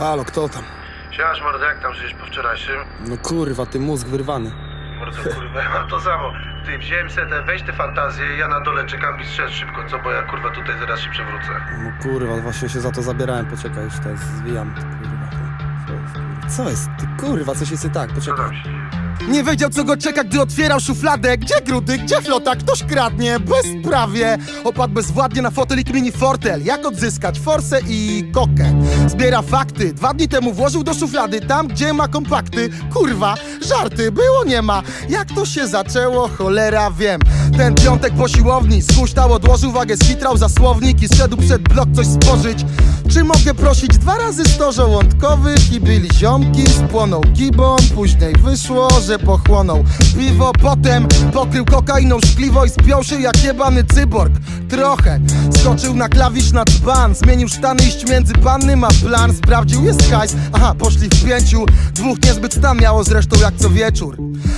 Halo, kto tam? Siemasz mordo, jak tam żyjesz po wczorajszym? No kurwa, ty mózg wyrwany. Mordo, kurwa, ja mam to samo. Ty, wziąłem se te, weź te fantazje, ja na dole czekam i strzel szybko, co? Bo ja kurwa tutaj zaraz się przewrócę. No kurwa, właśnie się za to zabierałem. Poczekaj, już teraz zwijam. Kurwa. Co jest, kurwa? Co jest? Ty kurwa, coś jest nie tak, Co poczekaj. tam się dzieje? Nie wiedział co go czeka, gdy otwierał szufladę. Gdzie grudy, gdzie flota, ktoś kradnie. Bezprawie. Opadł bezwładnie na fotelik mini fortel. Jak odzyskać forsę i kokę? Zbiera fakty, dwa dni temu włożył do szuflady Tam gdzie ma kompakty. Kurwa, żarty, było nie ma. Jak to się zaczęło, cholera wiem. Ten piątek po siłowni. Skuśtał, odłożył wagę, skitrał za słownik I szedł przed blok coś spożyć Czy mogę prosić dwa razy sto żołądkowych I byli ziomki, spłonął gibon Później wyszło, że pochłonął piwo Potem pokrył kokainą szkliwo I spiął się jak jebany cyborg Trochę. Skoczył na klawisz na dzban Zmienił sztany iść między panny Ma plan, sprawdził jest hajs Aha, poszli w pięciu. Dwóch niezbyt stan miało zresztą jak co wieczór.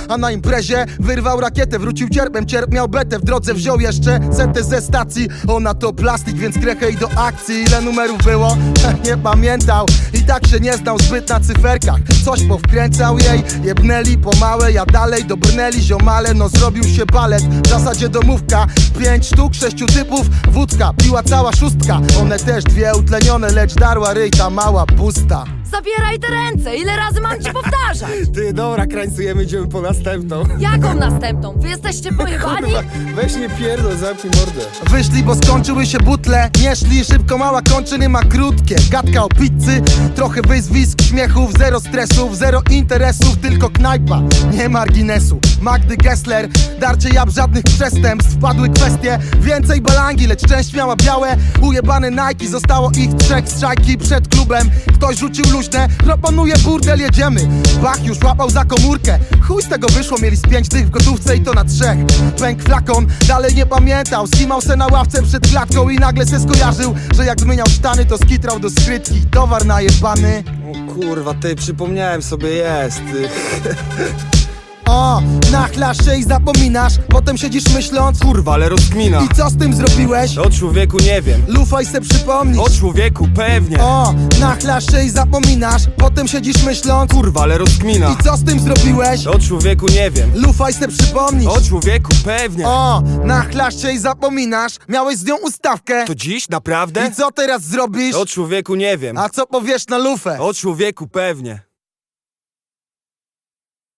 A na imprezie wyrwał rakietę Wrócił cierpem, cierp miał betę. W drodze wziął jeszcze setę ze stacji. Ona to plastik, więc krechę i do akcji. Ile numerów było? Nie pamiętał. I tak się nie znał zbyt na cyferkach. Coś powkręcał jej. Jebnęli pomałe, ja dalej dobrnęli. Ziomale No zrobił się balet, w zasadzie domówka. Pięć sztuk, sześciu typów, wódka Piła cała szóstka, one też dwie utlenione Lecz darła ryj ta mała pusta Zabieraj te ręce! Ile razy mam ci powtarzać? Ty, dobra, krańcujemy, idziemy po następną. Jaką następną? Wy jesteście pojechani? Kurwa, weź nie pierdol, zamknij mordę. Wyszli, bo skończyły się butle Nie szli szybko, mała kończyny ma krótkie Gadka o pizzy, trochę wyzwisk Śmiechów, zero stresów, zero interesów Tylko knajpa, nie marginesu Magdy Gessler, darcie jab żadnych przestępstw Wpadły kwestie, więcej balangi Lecz część miała białe, ujebane Nike Zostało ich trzech z szajki przed klubem Ktoś rzucił luźne, proponuje burdel, jedziemy. Bach już łapał za komórkę. Chuj z tego wyszło, mieli z pięć tych w gotówce i to na trzech. Pęk flakon, dalej nie pamiętał. Skimał se na ławce przed klatką i nagle se skojarzył Że jak zmieniał sztany to skitrał do skrytki. Towar najebany. O kurwa, ty, przypomniałem sobie, jest. O, nachlasz się i zapominasz Potem siedzisz myśląc Kurwa, ale rozkmina. I co z tym zrobiłeś? O człowieku nie wiem. Lufaj se przypomnisz O człowieku, pewnie. O, nachlasz się i zapominasz Potem siedzisz myśląc Kurwa, ale rozkmina. I co z tym zrobiłeś? O człowieku nie wiem. Lufaj se przypomnisz O człowieku, pewnie. O, nachlasz się i zapominasz Miałeś z nią ustawkę To dziś, naprawdę? I co teraz zrobisz? O człowieku nie wiem. A co powiesz na lufę? O człowieku, pewnie.